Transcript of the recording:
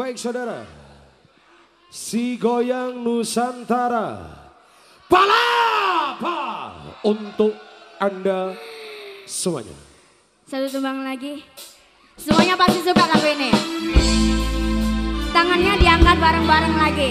Baik saudara, si goyang Nusantara, palapa untuk anda semuanya. Satu tumbang lagi. Semuanya pasti suka lagu ini. Tangannya diangkat bareng-bareng lagi.